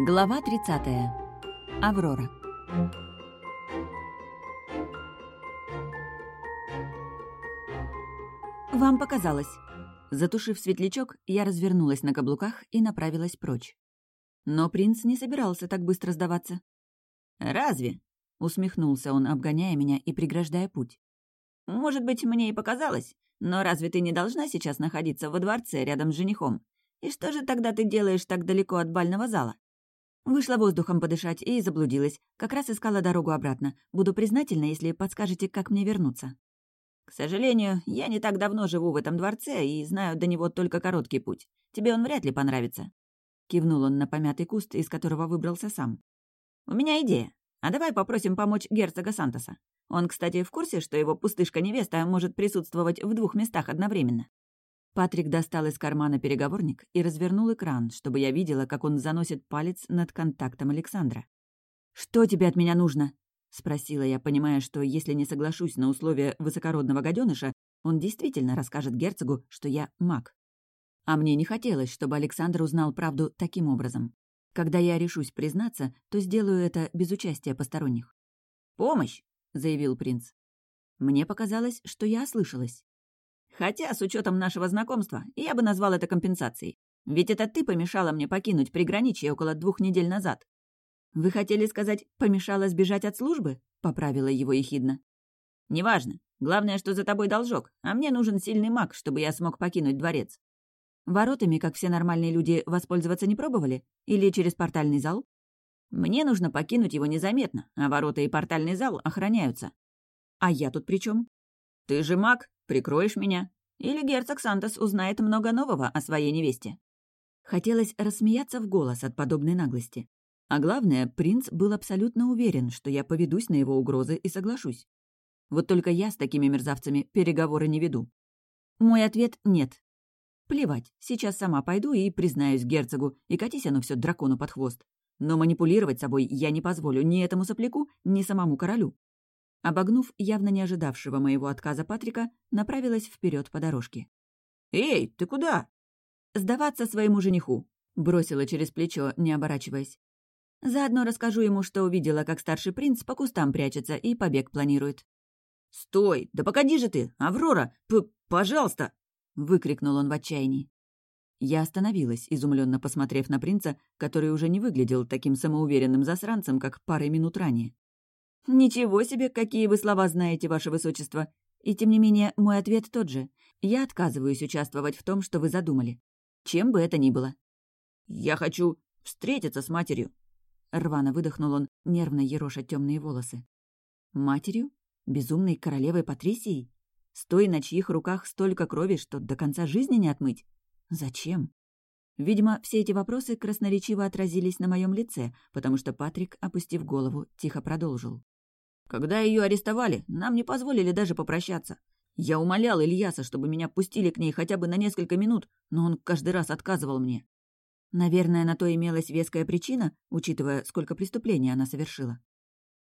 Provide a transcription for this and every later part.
Глава 30. Аврора. «Вам показалось». Затушив светлячок, я развернулась на каблуках и направилась прочь. Но принц не собирался так быстро сдаваться. «Разве?» — усмехнулся он, обгоняя меня и преграждая путь. «Может быть, мне и показалось, но разве ты не должна сейчас находиться во дворце рядом с женихом? И что же тогда ты делаешь так далеко от бального зала?» Вышла воздухом подышать и заблудилась. Как раз искала дорогу обратно. Буду признательна, если подскажете, как мне вернуться. «К сожалению, я не так давно живу в этом дворце и знаю до него только короткий путь. Тебе он вряд ли понравится». Кивнул он на помятый куст, из которого выбрался сам. «У меня идея. А давай попросим помочь герцога Сантоса. Он, кстати, в курсе, что его пустышка-невеста может присутствовать в двух местах одновременно?» Патрик достал из кармана переговорник и развернул экран, чтобы я видела, как он заносит палец над контактом Александра. «Что тебе от меня нужно?» — спросила я, понимая, что если не соглашусь на условия высокородного гаденыша, он действительно расскажет герцогу, что я маг. А мне не хотелось, чтобы Александр узнал правду таким образом. Когда я решусь признаться, то сделаю это без участия посторонних. «Помощь!» — заявил принц. Мне показалось, что я ослышалась. Хотя, с учетом нашего знакомства, я бы назвал это компенсацией. Ведь это ты помешала мне покинуть приграничье около двух недель назад. «Вы хотели сказать, помешала сбежать от службы?» — поправила его ехидно. «Неважно. Главное, что за тобой должок, а мне нужен сильный маг, чтобы я смог покинуть дворец». «Воротами, как все нормальные люди, воспользоваться не пробовали? Или через портальный зал?» «Мне нужно покинуть его незаметно, а ворота и портальный зал охраняются». «А я тут при чем? «Ты же маг, прикроешь меня. Или герцог Сантос узнает много нового о своей невесте». Хотелось рассмеяться в голос от подобной наглости. А главное, принц был абсолютно уверен, что я поведусь на его угрозы и соглашусь. Вот только я с такими мерзавцами переговоры не веду. Мой ответ — нет. Плевать, сейчас сама пойду и признаюсь герцогу, и катись оно все дракону под хвост. Но манипулировать собой я не позволю ни этому сопляку, ни самому королю. Обогнув явно не ожидавшего моего отказа Патрика, направилась вперед по дорожке. «Эй, ты куда?» «Сдаваться своему жениху», — бросила через плечо, не оборачиваясь. Заодно расскажу ему, что увидела, как старший принц по кустам прячется и побег планирует. «Стой! Да погоди же ты! Аврора! П пожалуйста!» — выкрикнул он в отчаянии. Я остановилась, изумленно посмотрев на принца, который уже не выглядел таким самоуверенным засранцем, как парой минут ранее. «Ничего себе, какие вы слова знаете, ваше высочество! И тем не менее, мой ответ тот же. Я отказываюсь участвовать в том, что вы задумали. Чем бы это ни было». «Я хочу встретиться с матерью», Рвано выдохнул он, нервно ероша темные волосы. Матерью? Безумной королевой Патрисией? С той, на чьих руках столько крови, что до конца жизни не отмыть? Зачем? Видимо, все эти вопросы красноречиво отразились на моем лице, потому что Патрик, опустив голову, тихо продолжил. «Когда ее арестовали, нам не позволили даже попрощаться. Я умолял Ильяса, чтобы меня пустили к ней хотя бы на несколько минут, но он каждый раз отказывал мне. Наверное, на то имелась веская причина, учитывая, сколько преступлений она совершила.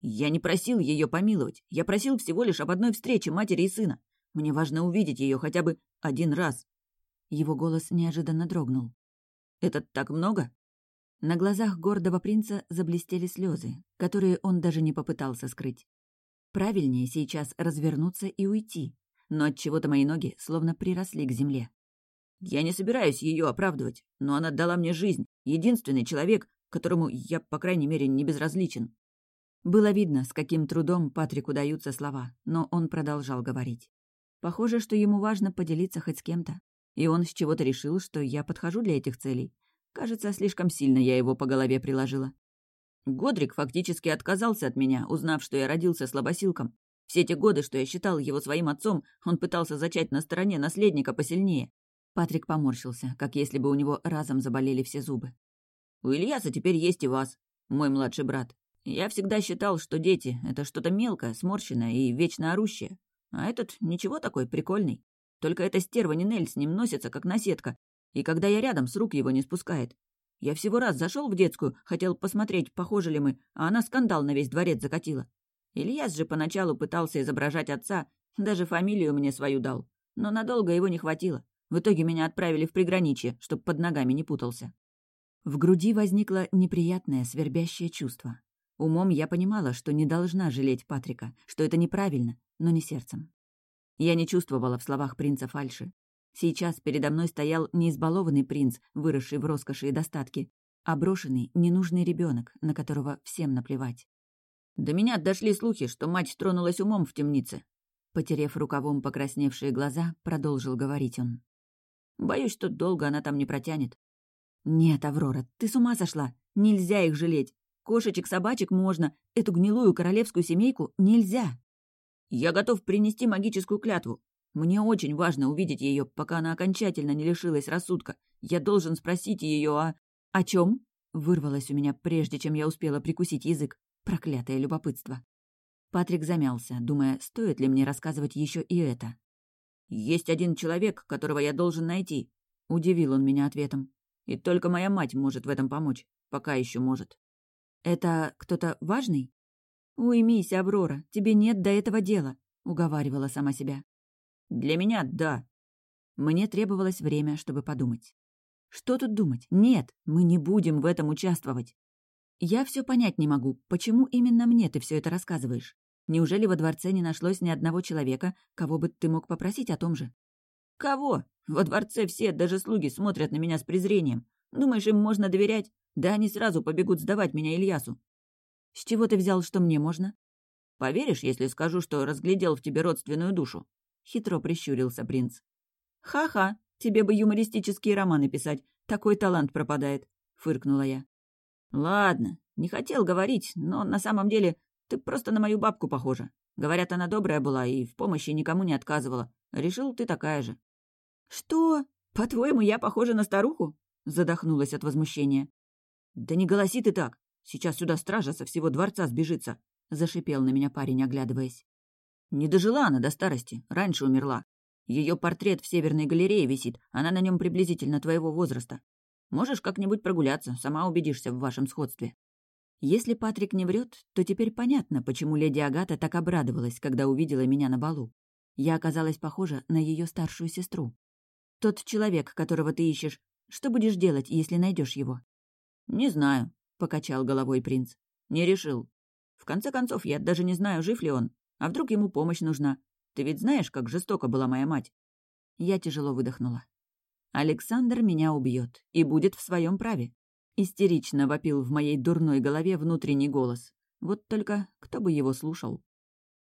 «Я не просил ее помиловать. Я просил всего лишь об одной встрече матери и сына. Мне важно увидеть ее хотя бы один раз». Его голос неожиданно дрогнул. «Это так много?» На глазах гордого принца заблестели слезы, которые он даже не попытался скрыть. Правильнее сейчас развернуться и уйти, но от чего то мои ноги словно приросли к земле. Я не собираюсь ее оправдывать, но она дала мне жизнь, единственный человек, которому я, по крайней мере, не безразличен». Было видно, с каким трудом Патрику даются слова, но он продолжал говорить. Похоже, что ему важно поделиться хоть с кем-то. И он с чего-то решил, что я подхожу для этих целей. Кажется, слишком сильно я его по голове приложила. Годрик фактически отказался от меня, узнав, что я родился слабосилком. Все те годы, что я считал его своим отцом, он пытался зачать на стороне наследника посильнее. Патрик поморщился, как если бы у него разом заболели все зубы. «У Ильяса теперь есть и вас, мой младший брат. Я всегда считал, что дети — это что-то мелкое, сморщенное и вечно орущее. А этот ничего такой, прикольный. Только эта стерва Нинель с ним носится, как наседка, и когда я рядом, с рук его не спускает. Я всего раз зашел в детскую, хотел посмотреть, похожи ли мы, а она скандал на весь дворец закатила. Ильяс же поначалу пытался изображать отца, даже фамилию мне свою дал. Но надолго его не хватило. В итоге меня отправили в приграничье, чтоб под ногами не путался. В груди возникло неприятное, свербящее чувство. Умом я понимала, что не должна жалеть Патрика, что это неправильно, но не сердцем. Я не чувствовала в словах принца фальши. Сейчас передо мной стоял не избалованный принц, выросший в роскоши и достатке, а брошенный, ненужный ребенок, на которого всем наплевать. До меня дошли слухи, что мать тронулась умом в темнице. Потерев рукавом покрасневшие глаза, продолжил говорить он. Боюсь, что долго она там не протянет. «Нет, Аврора, ты с ума сошла! Нельзя их жалеть! Кошечек-собачек можно, эту гнилую королевскую семейку нельзя!» «Я готов принести магическую клятву. Мне очень важно увидеть ее, пока она окончательно не лишилась рассудка. Я должен спросить ее о...» «О чем? вырвалось у меня, прежде чем я успела прикусить язык. Проклятое любопытство. Патрик замялся, думая, стоит ли мне рассказывать еще и это. «Есть один человек, которого я должен найти», — удивил он меня ответом. «И только моя мать может в этом помочь. Пока еще может». «Это кто-то важный?» «Уймись, Аврора, тебе нет до этого дела», — уговаривала сама себя. «Для меня — да». Мне требовалось время, чтобы подумать. Что тут думать? Нет, мы не будем в этом участвовать. Я все понять не могу, почему именно мне ты все это рассказываешь? Неужели во дворце не нашлось ни одного человека, кого бы ты мог попросить о том же? Кого? Во дворце все, даже слуги, смотрят на меня с презрением. Думаешь, им можно доверять? Да они сразу побегут сдавать меня Ильясу. С чего ты взял, что мне можно? Поверишь, если скажу, что разглядел в тебе родственную душу? Хитро прищурился принц. Ха-ха, тебе бы юмористические романы писать. Такой талант пропадает, фыркнула я. Ладно, не хотел говорить, но на самом деле ты просто на мою бабку похожа. Говорят, она добрая была и в помощи никому не отказывала. Решил, ты такая же. Что? По-твоему, я похожа на старуху? Задохнулась от возмущения. Да не голоси ты так. Сейчас сюда стража со всего дворца сбежится. Зашипел на меня парень, оглядываясь. Не дожила она до старости, раньше умерла. Ее портрет в Северной галерее висит, она на нем приблизительно твоего возраста. Можешь как-нибудь прогуляться, сама убедишься в вашем сходстве». Если Патрик не врет, то теперь понятно, почему леди Агата так обрадовалась, когда увидела меня на балу. Я оказалась похожа на ее старшую сестру. Тот человек, которого ты ищешь, что будешь делать, если найдешь его? Не знаю, покачал головой принц. Не решил. В конце концов, я даже не знаю, жив ли он. А вдруг ему помощь нужна? Ты ведь знаешь, как жестоко была моя мать. Я тяжело выдохнула. Александр меня убьет и будет в своем праве. Истерично вопил в моей дурной голове внутренний голос. Вот только кто бы его слушал?